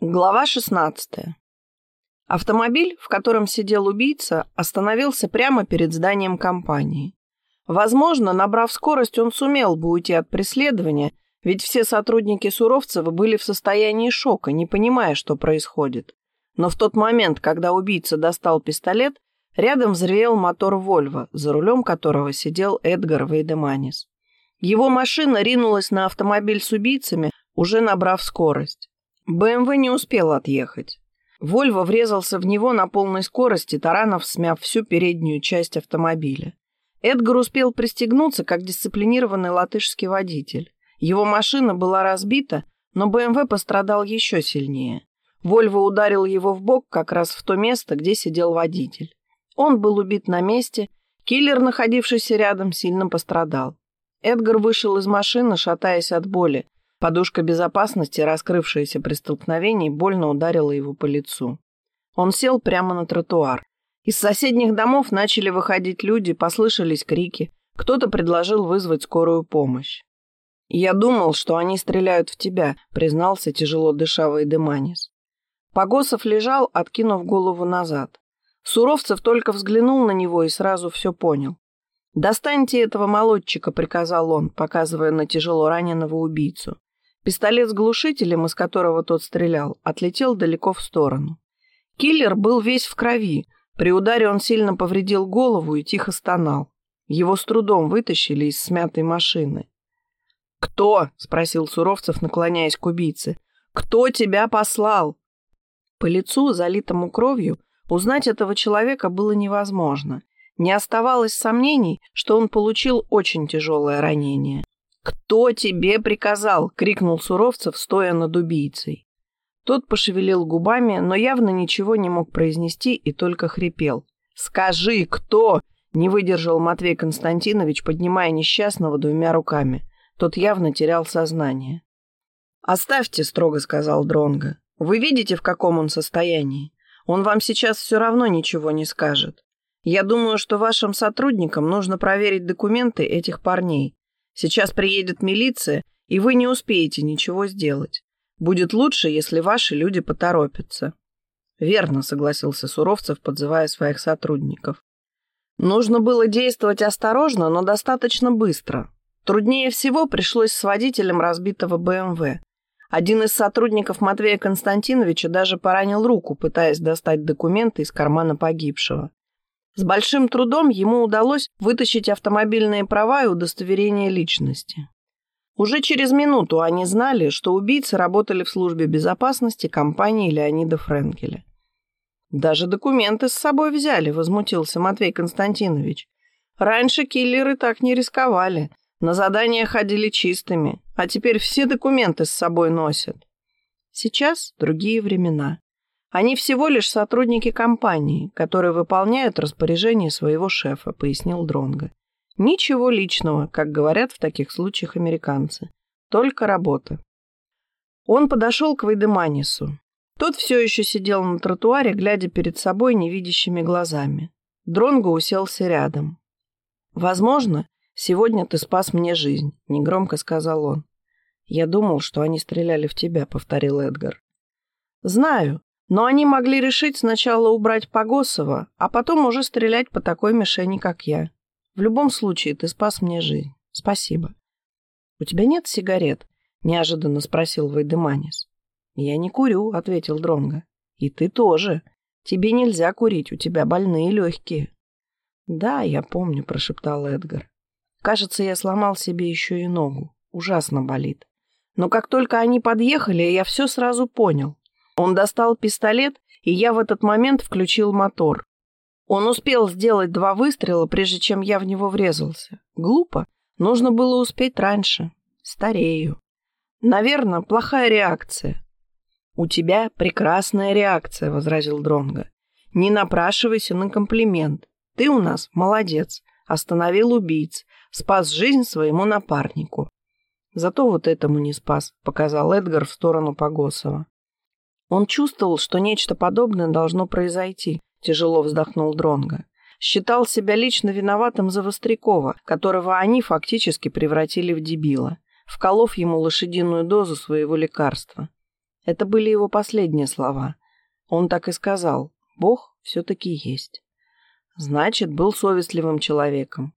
Глава 16. Автомобиль, в котором сидел убийца, остановился прямо перед зданием компании. Возможно, набрав скорость, он сумел бы уйти от преследования, ведь все сотрудники Суровцева были в состоянии шока, не понимая, что происходит. Но в тот момент, когда убийца достал пистолет, рядом взревел мотор «Вольво», за рулем которого сидел Эдгар Вейдеманис. Его машина ринулась на автомобиль с убийцами, уже набрав скорость. БМВ не успел отъехать. Вольво врезался в него на полной скорости, таранов смяв всю переднюю часть автомобиля. Эдгар успел пристегнуться, как дисциплинированный латышский водитель. Его машина была разбита, но БМВ пострадал еще сильнее. Вольво ударил его в бок как раз в то место, где сидел водитель. Он был убит на месте, киллер, находившийся рядом, сильно пострадал. Эдгар вышел из машины, шатаясь от боли. Подушка безопасности, раскрывшаяся при столкновении, больно ударила его по лицу. Он сел прямо на тротуар. Из соседних домов начали выходить люди, послышались крики. Кто-то предложил вызвать скорую помощь. «Я думал, что они стреляют в тебя», — признался тяжело дыша Вайдеманис. Погосов лежал, откинув голову назад. Суровцев только взглянул на него и сразу все понял. «Достаньте этого молодчика», — приказал он, показывая на тяжело раненого убийцу. Пистолет с глушителем, из которого тот стрелял, отлетел далеко в сторону. Киллер был весь в крови. При ударе он сильно повредил голову и тихо стонал. Его с трудом вытащили из смятой машины. «Кто?» — спросил Суровцев, наклоняясь к убийце. «Кто тебя послал?» По лицу, залитому кровью, узнать этого человека было невозможно. Не оставалось сомнений, что он получил очень тяжелое ранение. «Кто тебе приказал?» — крикнул Суровцев, стоя над убийцей. Тот пошевелил губами, но явно ничего не мог произнести и только хрипел. «Скажи, кто?» — не выдержал Матвей Константинович, поднимая несчастного двумя руками. Тот явно терял сознание. «Оставьте», — строго сказал Дронго. «Вы видите, в каком он состоянии? Он вам сейчас все равно ничего не скажет. Я думаю, что вашим сотрудникам нужно проверить документы этих парней. Сейчас приедет милиция, и вы не успеете ничего сделать. Будет лучше, если ваши люди поторопятся». «Верно», — согласился Суровцев, подзывая своих сотрудников. Нужно было действовать осторожно, но достаточно быстро. Труднее всего пришлось с водителем разбитого БМВ. Один из сотрудников Матвея Константиновича даже поранил руку, пытаясь достать документы из кармана погибшего. С большим трудом ему удалось вытащить автомобильные права и удостоверение личности. Уже через минуту они знали, что убийцы работали в службе безопасности компании Леонида Френкеля. «Даже документы с собой взяли», — возмутился Матвей Константинович. «Раньше киллеры так не рисковали. На задания ходили чистыми, а теперь все документы с собой носят. Сейчас другие времена. Они всего лишь сотрудники компании, которые выполняют распоряжение своего шефа, пояснил Дронго. Ничего личного, как говорят в таких случаях американцы. Только работа. Он подошел к Вейдеманису. Тот все еще сидел на тротуаре, глядя перед собой невидящими глазами. Дронго уселся рядом. «Возможно, сегодня ты спас мне жизнь», — негромко сказал он. «Я думал, что они стреляли в тебя», — повторил Эдгар. «Знаю, но они могли решить сначала убрать Погосова, а потом уже стрелять по такой мишени, как я. В любом случае, ты спас мне жизнь. Спасибо. — У тебя нет сигарет? — неожиданно спросил Вайдеманис. — Я не курю, — ответил Дронго. И ты тоже. Тебе нельзя курить, у тебя больные легкие. — Да, я помню, — прошептал Эдгар. Кажется, я сломал себе еще и ногу. Ужасно болит. Но как только они подъехали, я все сразу понял. Он достал пистолет, и я в этот момент включил мотор. Он успел сделать два выстрела, прежде чем я в него врезался. Глупо. Нужно было успеть раньше. Старею. Наверное, плохая реакция. «У тебя прекрасная реакция», — возразил Дронго. «Не напрашивайся на комплимент. Ты у нас молодец. Остановил убийц. Спас жизнь своему напарнику». «Зато вот этому не спас», — показал Эдгар в сторону Погосова. Он чувствовал, что нечто подобное должно произойти, тяжело вздохнул Дронго. Считал себя лично виноватым за Вострякова, которого они фактически превратили в дебила, вколов ему лошадиную дозу своего лекарства. Это были его последние слова. Он так и сказал. Бог все-таки есть. Значит, был совестливым человеком.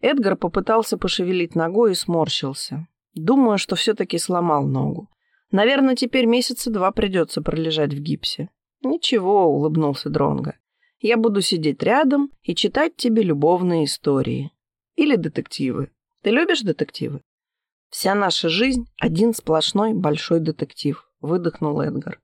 Эдгар попытался пошевелить ногой и сморщился. Думаю, что все-таки сломал ногу. Наверное, теперь месяца два придется пролежать в гипсе. Ничего, улыбнулся Дронго. Я буду сидеть рядом и читать тебе любовные истории. Или детективы. Ты любишь детективы? Вся наша жизнь — один сплошной большой детектив, выдохнул Эдгар.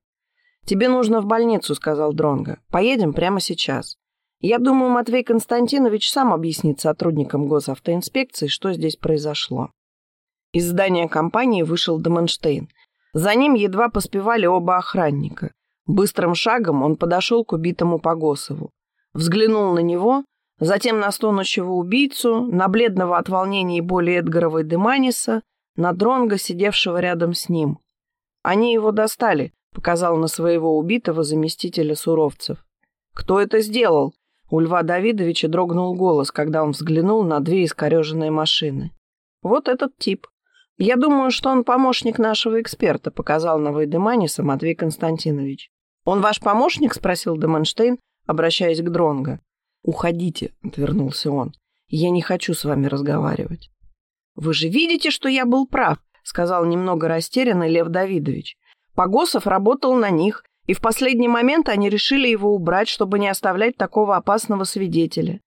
Тебе нужно в больницу, сказал Дронго. Поедем прямо сейчас. Я думаю, Матвей Константинович сам объяснит сотрудникам госавтоинспекции, что здесь произошло. Из здания компании вышел Деменштейн. За ним едва поспевали оба охранника. Быстрым шагом он подошел к убитому Погосову. Взглянул на него, затем на стонущего убийцу, на бледного от волнения и боли Эдгарова и Деманиса, на Дронга, сидевшего рядом с ним. «Они его достали», — показал на своего убитого заместителя Суровцев. «Кто это сделал?» У Льва Давидовича дрогнул голос, когда он взглянул на две искореженные машины. «Вот этот тип. «Я думаю, что он помощник нашего эксперта», — показал на Вейдеманиса Матвей Константинович. «Он ваш помощник?» — спросил Деменштейн, обращаясь к Дронго. «Уходите», — отвернулся он. «Я не хочу с вами разговаривать». «Вы же видите, что я был прав», — сказал немного растерянный Лев Давидович. Погосов работал на них, и в последний момент они решили его убрать, чтобы не оставлять такого опасного свидетеля.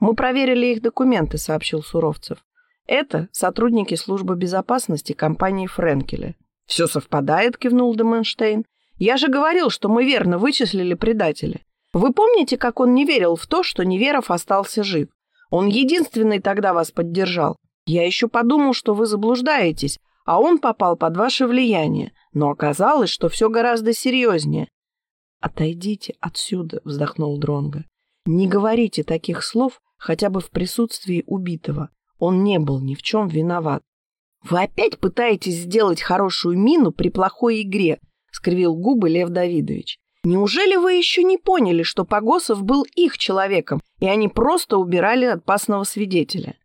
«Мы проверили их документы», — сообщил Суровцев. Это сотрудники службы безопасности компании Френкеля. «Все совпадает», — кивнул Деменштейн. «Я же говорил, что мы верно вычислили предателя. Вы помните, как он не верил в то, что Неверов остался жив? Он единственный тогда вас поддержал. Я еще подумал, что вы заблуждаетесь, а он попал под ваше влияние. Но оказалось, что все гораздо серьезнее. «Отойдите отсюда», — вздохнул Дронго. «Не говорите таких слов хотя бы в присутствии убитого. Он не был ни в чем виноват. «Вы опять пытаетесь сделать хорошую мину при плохой игре», — скривил губы Лев Давидович. «Неужели вы еще не поняли, что Погосов был их человеком, и они просто убирали опасного свидетеля?»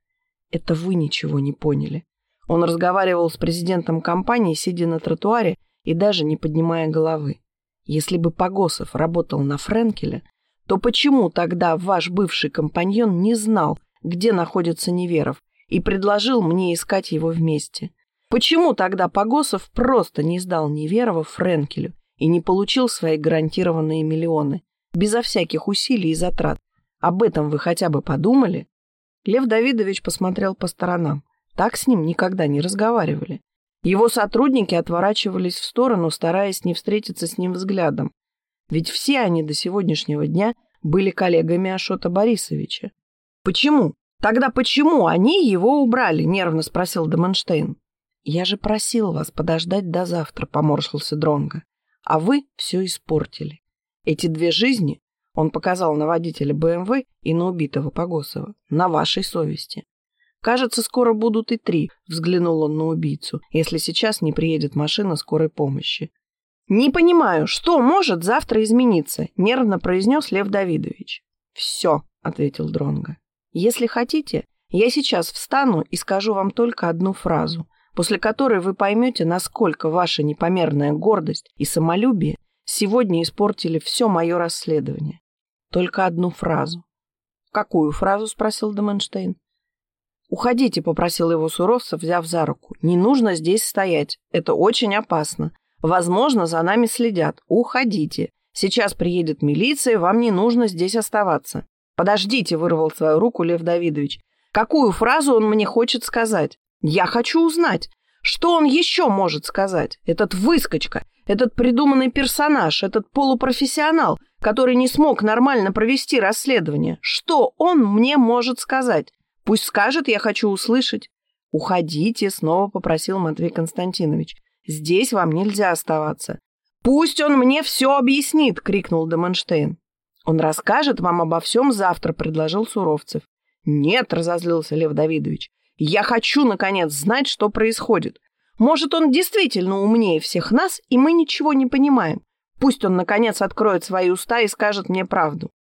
«Это вы ничего не поняли». Он разговаривал с президентом компании, сидя на тротуаре и даже не поднимая головы. «Если бы Погосов работал на Френкеля, то почему тогда ваш бывший компаньон не знал, где находится Неверов, и предложил мне искать его вместе. Почему тогда Погосов просто не сдал Неверова Френкелю и не получил свои гарантированные миллионы, безо всяких усилий и затрат? Об этом вы хотя бы подумали? Лев Давидович посмотрел по сторонам. Так с ним никогда не разговаривали. Его сотрудники отворачивались в сторону, стараясь не встретиться с ним взглядом. Ведь все они до сегодняшнего дня были коллегами Ашота Борисовича. Почему? Тогда почему они его убрали? Нервно спросил Деменштейн. Я же просил вас подождать до завтра, поморщился Дронга. А вы все испортили. Эти две жизни, он показал на водителя БМВ и на убитого Погосова, на вашей совести. Кажется, скоро будут и три, взглянул он на убийцу, если сейчас не приедет машина скорой помощи. «Не понимаю, что может завтра измениться?» — нервно произнес Лев Давидович. «Все», — ответил Дронга. Если хотите, я сейчас встану и скажу вам только одну фразу, после которой вы поймете, насколько ваша непомерная гордость и самолюбие сегодня испортили все мое расследование. Только одну фразу. «Какую фразу?» — спросил Деменштейн. «Уходите», — попросил его Суровцев, взяв за руку. «Не нужно здесь стоять. Это очень опасно. Возможно, за нами следят. Уходите. Сейчас приедет милиция, вам не нужно здесь оставаться». «Подождите», — вырвал свою руку Лев Давидович. «Какую фразу он мне хочет сказать? Я хочу узнать, что он еще может сказать? Этот выскочка, этот придуманный персонаж, этот полупрофессионал, который не смог нормально провести расследование. Что он мне может сказать? Пусть скажет, я хочу услышать». «Уходите», — снова попросил Матвей Константинович. «Здесь вам нельзя оставаться». «Пусть он мне все объяснит!» — крикнул Деменштейн. «Он расскажет вам обо всем завтра», — предложил Суровцев. «Нет», — разозлился Лев Давидович, — «я хочу, наконец, знать, что происходит. Может, он действительно умнее всех нас, и мы ничего не понимаем. Пусть он, наконец, откроет свои уста и скажет мне правду».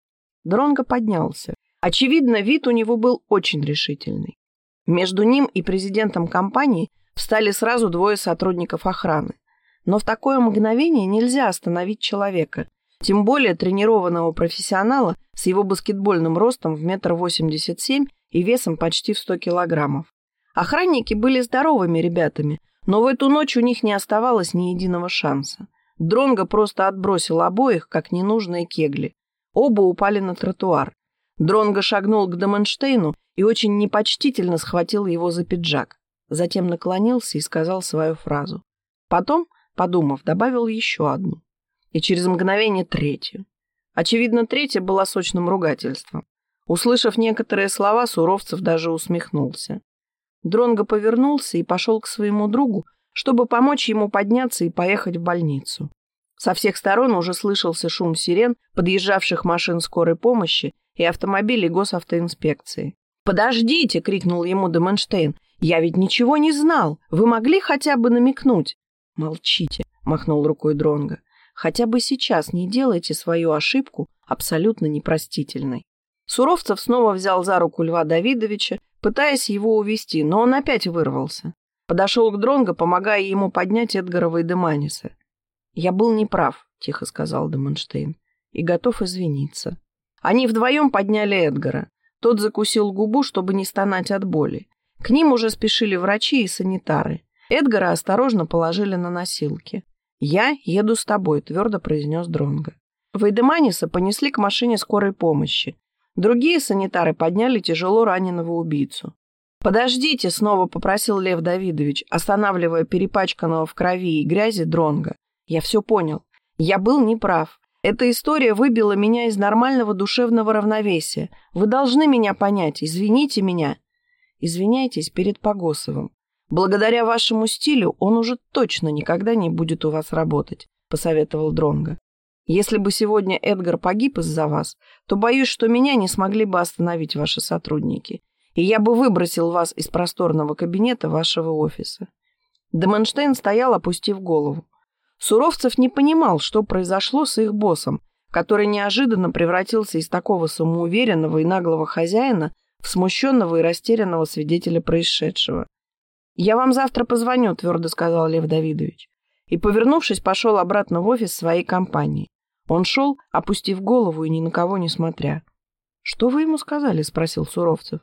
Дронго поднялся. Очевидно, вид у него был очень решительный. Между ним и президентом компании встали сразу двое сотрудников охраны. Но в такое мгновение нельзя остановить человека, тем более тренированного профессионала с его баскетбольным ростом в метр восемьдесят семь и весом почти в сто килограммов. Охранники были здоровыми ребятами, но в эту ночь у них не оставалось ни единого шанса. Дронго просто отбросил обоих, как ненужные кегли. Оба упали на тротуар. Дронго шагнул к Деменштейну и очень непочтительно схватил его за пиджак. Затем наклонился и сказал свою фразу. Потом, подумав, добавил еще одну. И через мгновение третью. Очевидно, третья была сочным ругательством. Услышав некоторые слова, Суровцев даже усмехнулся. Дронго повернулся и пошел к своему другу, чтобы помочь ему подняться и поехать в больницу. Со всех сторон уже слышался шум сирен, подъезжавших машин скорой помощи и автомобилей госавтоинспекции. «Подождите!» — крикнул ему Деменштейн. «Я ведь ничего не знал! Вы могли хотя бы намекнуть?» «Молчите!» — махнул рукой Дронго. «Хотя бы сейчас не делайте свою ошибку абсолютно непростительной». Суровцев снова взял за руку Льва Давидовича, пытаясь его увести, но он опять вырвался. Подошел к Дронго, помогая ему поднять Эдгарова и Деманиса. «Я был неправ», — тихо сказал Деменштейн, — «и готов извиниться». Они вдвоем подняли Эдгара. Тот закусил губу, чтобы не стонать от боли. К ним уже спешили врачи и санитары. Эдгара осторожно положили на носилки. «Я еду с тобой», — твердо произнес Дронго. Вейдеманиса понесли к машине скорой помощи. Другие санитары подняли тяжело раненого убийцу. «Подождите», — снова попросил Лев Давидович, останавливая перепачканного в крови и грязи дронга. «Я все понял. Я был неправ. Эта история выбила меня из нормального душевного равновесия. Вы должны меня понять. Извините меня». «Извиняйтесь перед Погосовым. Благодаря вашему стилю он уже точно никогда не будет у вас работать», — посоветовал Дронга. Если бы сегодня Эдгар погиб из-за вас, то боюсь, что меня не смогли бы остановить ваши сотрудники, и я бы выбросил вас из просторного кабинета вашего офиса». Деменштейн стоял, опустив голову. Суровцев не понимал, что произошло с их боссом, который неожиданно превратился из такого самоуверенного и наглого хозяина в смущенного и растерянного свидетеля происшедшего. «Я вам завтра позвоню», — твердо сказал Лев Давидович. И, повернувшись, пошел обратно в офис своей компании. Он шел, опустив голову и ни на кого не смотря. «Что вы ему сказали?» — спросил Суровцев.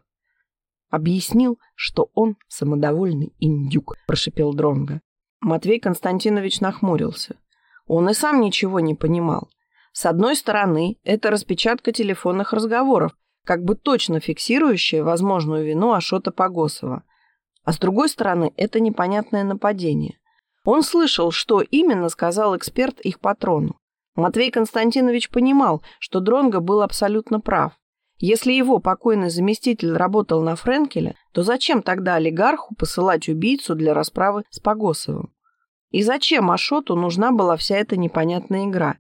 «Объяснил, что он самодовольный индюк», — прошипел Дронга. Матвей Константинович нахмурился. Он и сам ничего не понимал. С одной стороны, это распечатка телефонных разговоров, как бы точно фиксирующая возможную вину Ашота Погосова. А с другой стороны, это непонятное нападение. Он слышал, что именно сказал эксперт их патрону. Матвей Константинович понимал, что Дронго был абсолютно прав. Если его покойный заместитель работал на Френкеля, то зачем тогда олигарху посылать убийцу для расправы с Погосовым? И зачем Ашоту нужна была вся эта непонятная игра?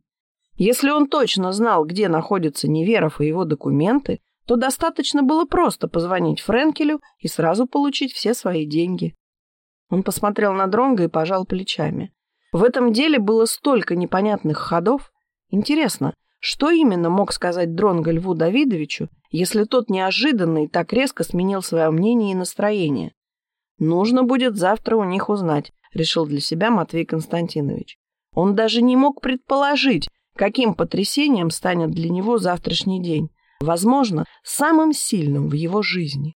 Если он точно знал, где находятся Неверов и его документы, то достаточно было просто позвонить Френкелю и сразу получить все свои деньги. Он посмотрел на Дронга и пожал плечами. В этом деле было столько непонятных ходов. Интересно, что именно мог сказать Дронго Льву Давидовичу, если тот неожиданно и так резко сменил свое мнение и настроение? Нужно будет завтра у них узнать, решил для себя Матвей Константинович. Он даже не мог предположить, каким потрясением станет для него завтрашний день. Возможно, самым сильным в его жизни.